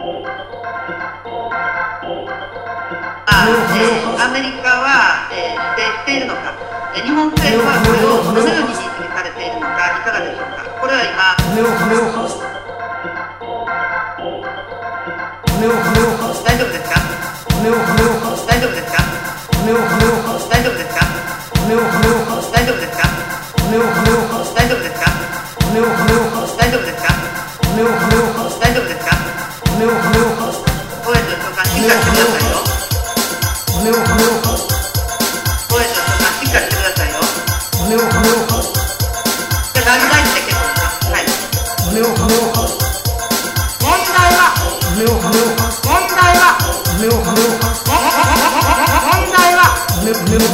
アメリカは、えー、否定しているのか、え、日本政府はこれをどのように認識されているのか、いかがでしょうか。これは今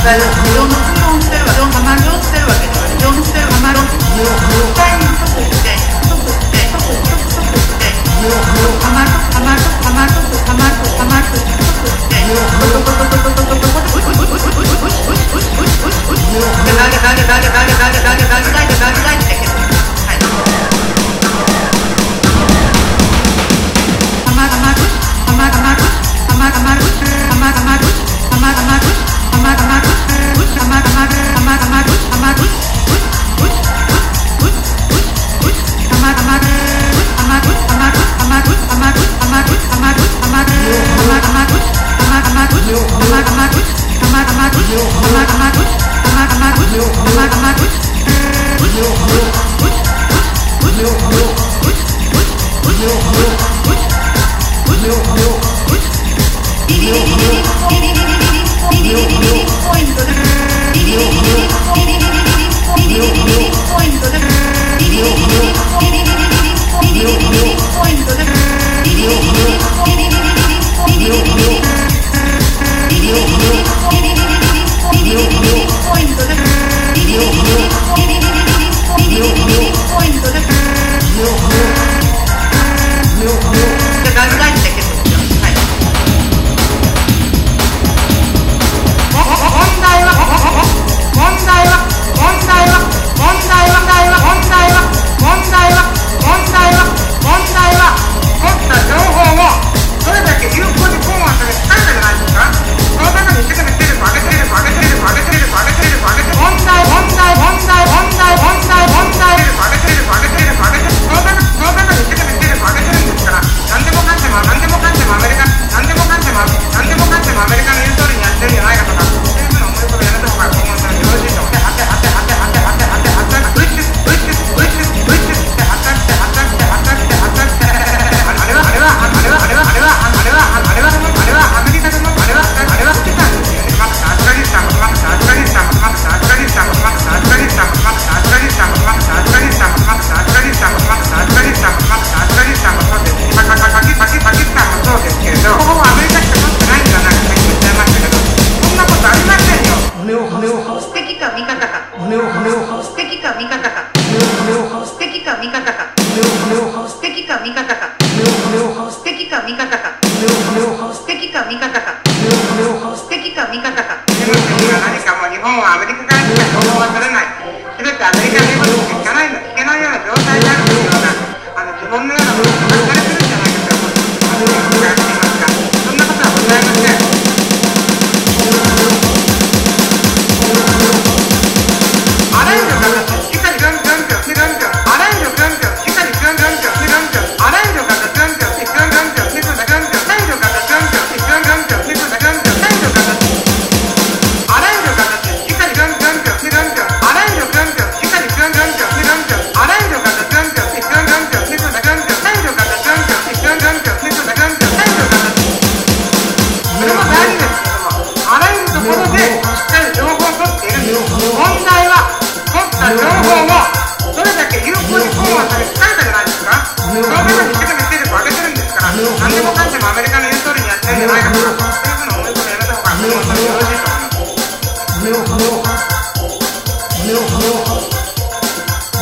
だから無料の質問してるわけ無料してるわけ無料してるわけ無料無料無料投げ投げ投げ投げ投げ投げ投げ投げ投げ投げ投げ投げポイントだ。素敵か味方か。素敵か味方か。素敵か味方か。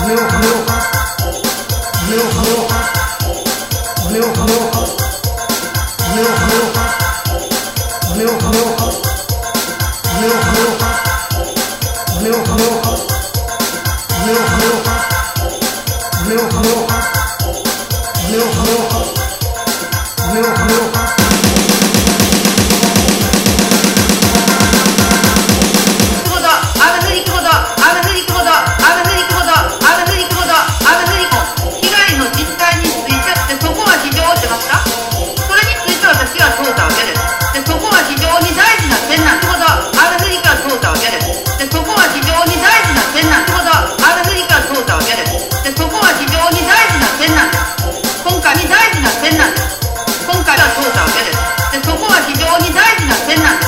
胸を張ろう胸を張ろう胸を張ろう非常に大事な点なんです。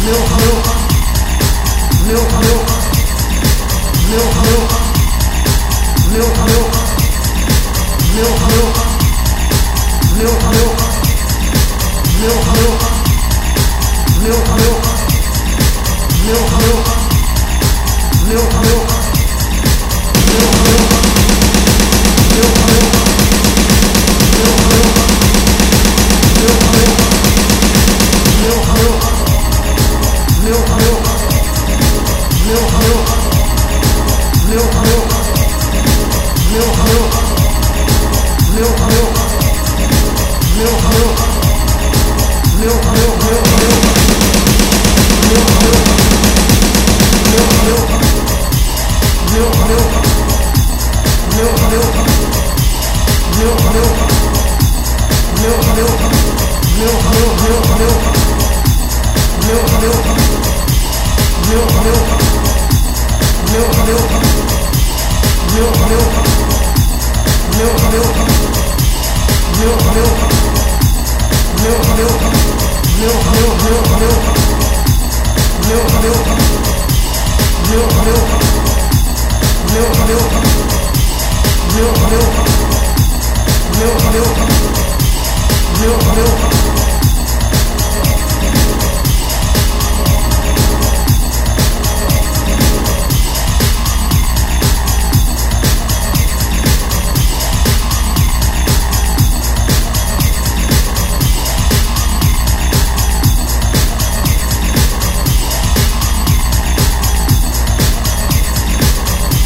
Milk, milk, milk, milk.